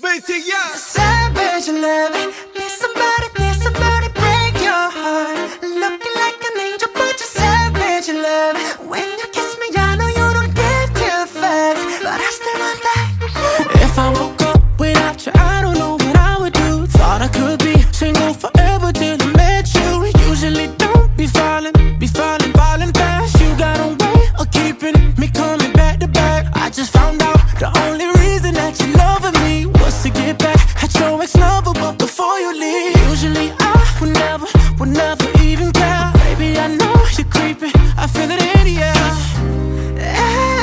BTS. Savage love. Need somebody, need somebody break your heart. Looking like an angel, but you're savage love. When you kiss me, I know you don't give two fucks, but I still want that. If I woke up without you, I don't know what I would do. Thought I could be single forever till I met you. Usually don't be falling, be falling, falling fast. You got a way of keeping me coming back to back. I just found out the only reason that you're loving me was back at your ex lover, but before you leave, usually I would never, would never even care. Baby, I know you're creeping, I feel it in the air.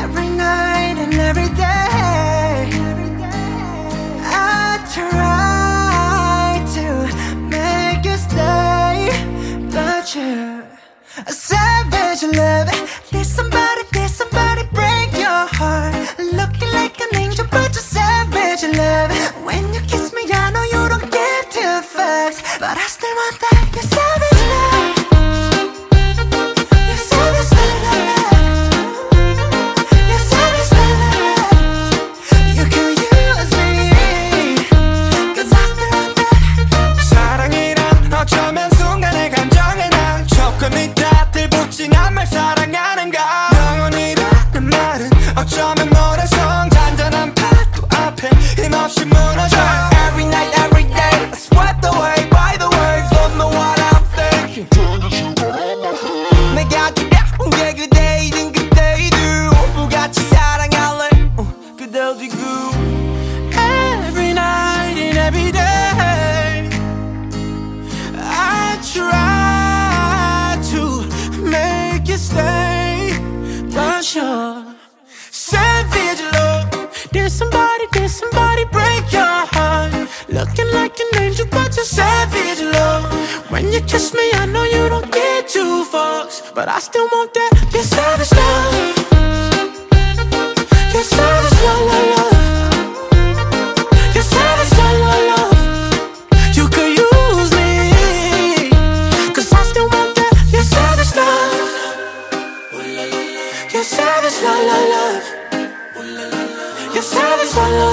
Every night and every day, I try to make you stay, but you're a savage love. Fucks, but I still want that. You're savage love. You're savage love. You're savage love. You can use me, 'cause I still want that. 사랑이란 어쩌면 순간의 감정에 난 조금 있다 들붙진 않말 사랑하는가 영원이라는 말은 어쩌면 held you good every night and every day. I try to make you stay, but you're savage, love. Did somebody, did somebody break your heart? Looking like an angel, but you're savage, love. When you kiss me, I know you don't get two fucks, but I still want that. You're savage, love. You're savage, love. You're savage, love, love, love. You're savage, love, love.